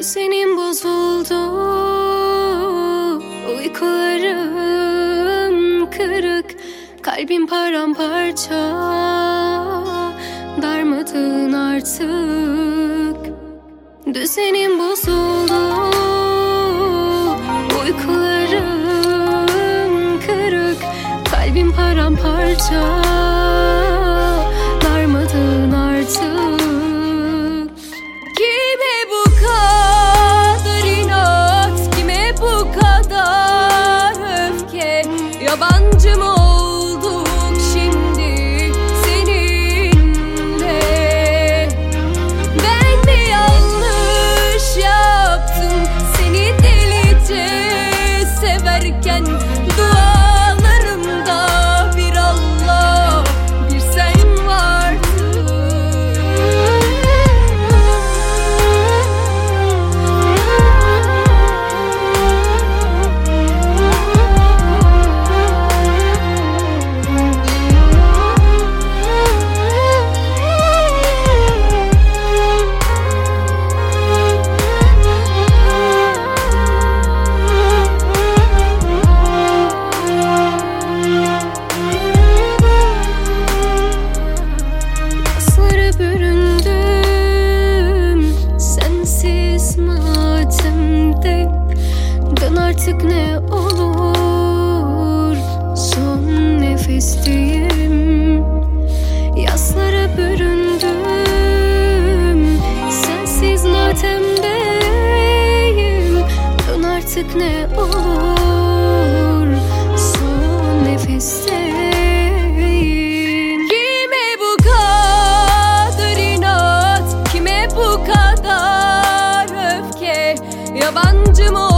Düzenim bozuldu Uykularım kırık. Kalbim paramparça Darmadığın artık. Düzenim bozuldu Uykularım kırık. Kalbim paramparça. artık ne olur. Son nefesteyim. Yaslara büründüm. Sensiz matemdeyim. Dön artık ne olur. Son nefesteyim. Yabancım ol.